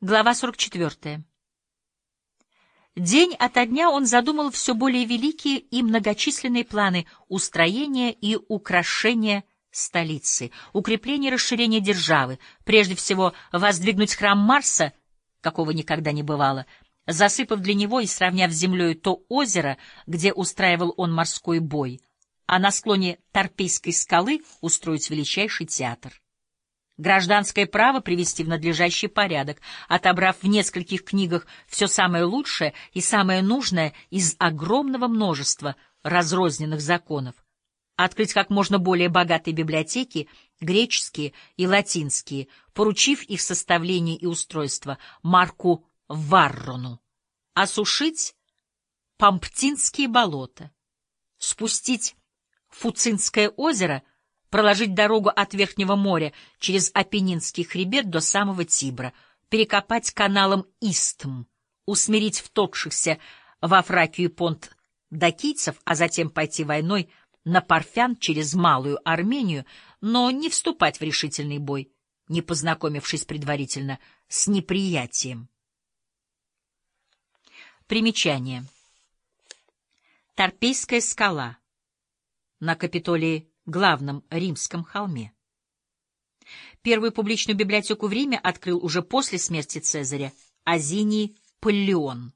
Глава 44. День ото дня он задумал все более великие и многочисленные планы устроения и украшения столицы, укрепления и расширения державы, прежде всего воздвигнуть храм Марса, какого никогда не бывало, засыпав для него и сравняв с землей то озеро, где устраивал он морской бой, а на склоне Торпейской скалы устроить величайший театр гражданское право привести в надлежащий порядок, отобрав в нескольких книгах все самое лучшее и самое нужное из огромного множества разрозненных законов, открыть как можно более богатые библиотеки, греческие и латинские, поручив их составление и устройство Марку Варрону, осушить Памптинские болота, спустить Фуцинское озеро — проложить дорогу от Верхнего моря через Апеннинский хребет до самого Тибра, перекопать каналом Истм, усмирить вторгшихся во Фракию понт дакийцев, а затем пойти войной на Парфян через Малую Армению, но не вступать в решительный бой, не познакомившись предварительно с неприятием. Примечание. Торпейская скала. На Капитолии главном римском холме. Первую публичную библиотеку в Риме открыл уже после смерти Цезаря Азиний Паллион.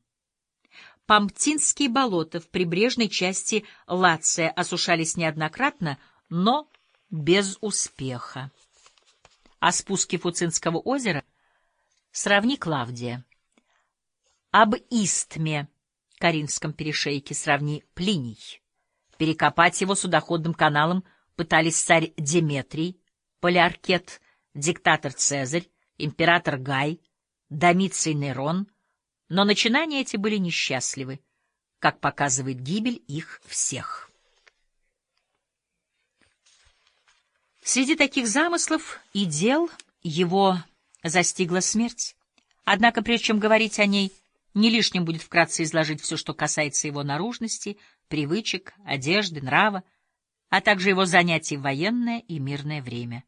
Памптинские болота в прибрежной части Лация осушались неоднократно, но без успеха. О спуске Фуцинского озера сравни Клавдия. Об Истме, Каринском перешейке, сравни Плиний. Перекопать его судоходным каналом пытались царь Деметрий, Полиаркет, диктатор Цезарь, император Гай, Домиций Нерон, но начинания эти были несчастливы, как показывает гибель их всех. Среди таких замыслов и дел его застигла смерть. Однако, прежде чем говорить о ней, не лишним будет вкратце изложить все, что касается его наружности, привычек, одежды, нрава, а также его занятий в военное и мирное время.